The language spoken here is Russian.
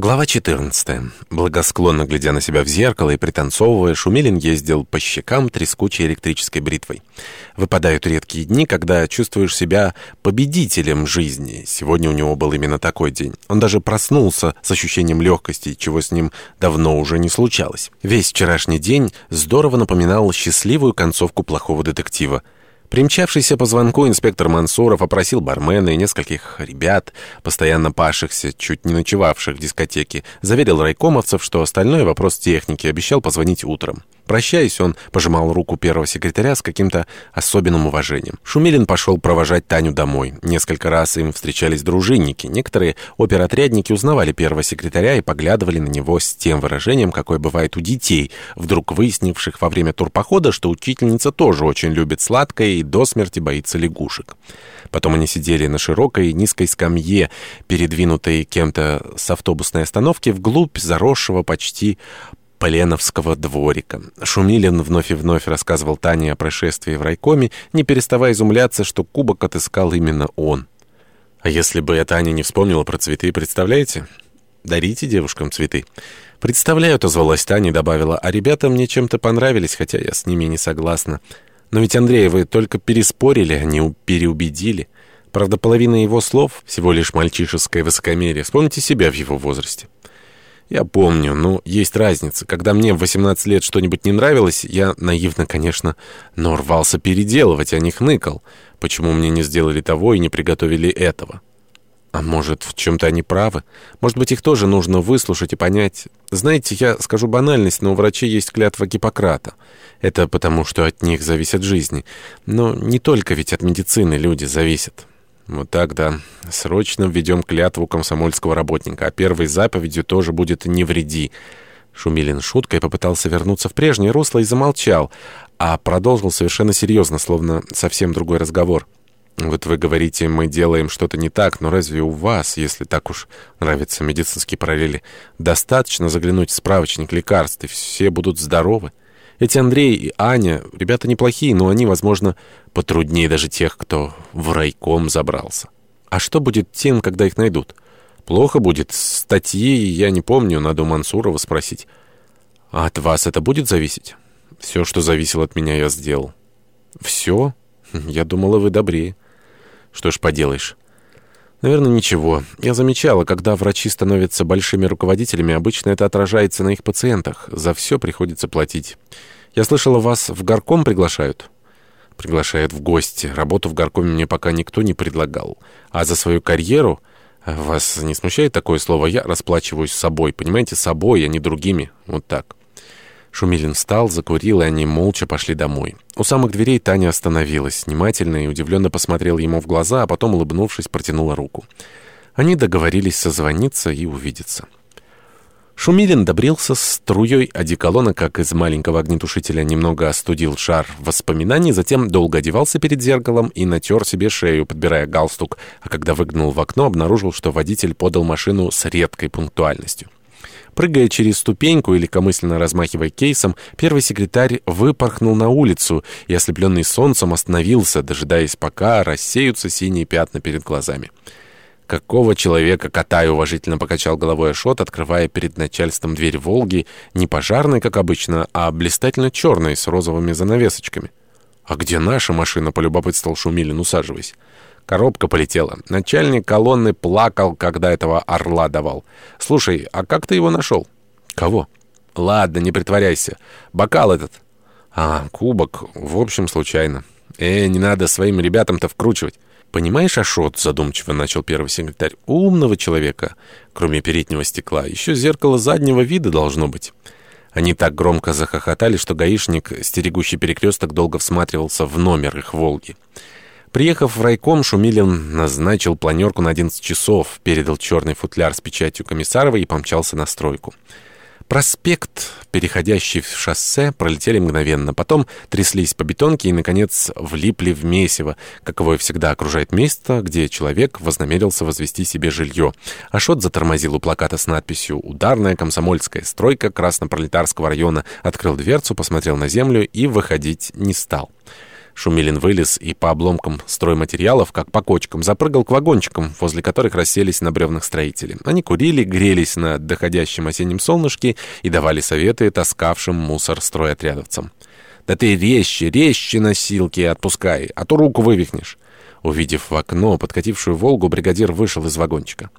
Глава 14. Благосклонно глядя на себя в зеркало и пританцовывая, Шумилин ездил по щекам трескучей электрической бритвой. Выпадают редкие дни, когда чувствуешь себя победителем жизни. Сегодня у него был именно такой день. Он даже проснулся с ощущением легкости, чего с ним давно уже не случалось. Весь вчерашний день здорово напоминал счастливую концовку плохого детектива. Примчавшийся по звонку инспектор Мансуров опросил бармена и нескольких ребят, постоянно пашихся, чуть не ночевавших в дискотеке, заверил райкомовцев, что остальное вопрос техники, обещал позвонить утром. Прощаясь, он пожимал руку первого секретаря с каким-то особенным уважением. Шумилин пошел провожать Таню домой. Несколько раз им встречались дружинники. Некоторые оперотрядники узнавали первого секретаря и поглядывали на него с тем выражением, какое бывает у детей, вдруг выяснивших во время турпохода, что учительница тоже очень любит сладкое и до смерти боится лягушек. Потом они сидели на широкой низкой скамье, передвинутой кем-то с автобусной остановки вглубь заросшего почти Поленовского дворика. Шумилин вновь и вновь рассказывал Тане о происшествии в райкоме, не переставая изумляться, что кубок отыскал именно он. А если бы эта Аня не вспомнила про цветы, представляете? Дарите девушкам цветы. Представляю, отозвалась Таня и добавила, а ребята мне чем-то понравились, хотя я с ними не согласна. Но ведь, Андрей, вы только переспорили, а не переубедили. Правда, половина его слов — всего лишь мальчишеское высокомерие. Вспомните себя в его возрасте. Я помню, но есть разница. Когда мне в 18 лет что-нибудь не нравилось, я наивно, конечно, но рвался переделывать, а не хныкал. Почему мне не сделали того и не приготовили этого? А может, в чем-то они правы? Может быть, их тоже нужно выслушать и понять? Знаете, я скажу банальность, но у врачей есть клятва Гиппократа. Это потому, что от них зависят жизни. Но не только ведь от медицины люди зависят. Вот так, да. Срочно введем клятву комсомольского работника, а первой заповедью тоже будет «не вреди». Шумилин шуткой попытался вернуться в прежнее русло и замолчал, а продолжил совершенно серьезно, словно совсем другой разговор. «Вот вы говорите, мы делаем что-то не так, но разве у вас, если так уж нравятся медицинские параллели, достаточно заглянуть в справочник лекарств, и все будут здоровы?» Эти Андрей и Аня, ребята неплохие, но они, возможно, потруднее даже тех, кто в райком забрался. А что будет тем, когда их найдут? Плохо будет. Статьи я не помню, надо у Мансурова спросить. А от вас это будет зависеть? Все, что зависело от меня, я сделал. Все? Я думала, вы добрее. Что ж поделаешь. Наверное, ничего. Я замечала, когда врачи становятся большими руководителями, обычно это отражается на их пациентах. За все приходится платить. Я слышала, вас в горком приглашают? Приглашают в гости. Работу в горкоме мне пока никто не предлагал. А за свою карьеру... Вас не смущает такое слово? Я расплачиваюсь собой. Понимаете, собой, а не другими. Вот так. Шумилин встал, закурил, и они молча пошли домой. У самых дверей Таня остановилась, внимательно и удивленно посмотрела ему в глаза, а потом, улыбнувшись, протянула руку. Они договорились созвониться и увидеться. Шумилин добрился струей одеколона, как из маленького огнетушителя, немного остудил шар воспоминаний, затем долго одевался перед зеркалом и натер себе шею, подбирая галстук, а когда выглянул в окно, обнаружил, что водитель подал машину с редкой пунктуальностью. Прыгая через ступеньку или легкомысленно размахивая кейсом, первый секретарь выпорхнул на улицу и, ослепленный солнцем, остановился, дожидаясь, пока рассеются синие пятна перед глазами. «Какого человека Катай уважительно покачал головой Ашот, открывая перед начальством дверь «Волги», не пожарной, как обычно, а блистательно черной, с розовыми занавесочками. «А где наша машина?» — полюбопытствовал Шумилин, усаживаясь. Коробка полетела. Начальник колонны плакал, когда этого орла давал. «Слушай, а как ты его нашел?» «Кого?» «Ладно, не притворяйся. Бокал этот». «А, кубок. В общем, случайно». «Э, не надо своим ребятам-то вкручивать». «Понимаешь, Ашот», — задумчиво начал первый секретарь, — «умного человека, кроме переднего стекла, еще зеркало заднего вида должно быть». Они так громко захохотали, что гаишник, стерегущий перекресток, долго всматривался в номер их «Волги». Приехав в райком, Шумилин назначил планерку на 11 часов, передал черный футляр с печатью Комиссарова и помчался на стройку. Проспект, переходящий в шоссе, пролетели мгновенно. Потом тряслись по бетонке и, наконец, влипли в месиво, каковое всегда окружает место, где человек вознамерился возвести себе жилье. Ашот затормозил у плаката с надписью «Ударная комсомольская стройка Краснопролетарского района», открыл дверцу, посмотрел на землю и выходить не стал. Шумилин вылез и по обломкам стройматериалов, как по кочкам, запрыгал к вагончикам, возле которых расселись на бревнах строители. Они курили, грелись на доходящем осеннем солнышке и давали советы таскавшим мусор стройотрядовцам. «Да ты резче, резче носилки отпускай, а то руку вывихнешь». Увидев в окно подкатившую «Волгу», бригадир вышел из вагончика.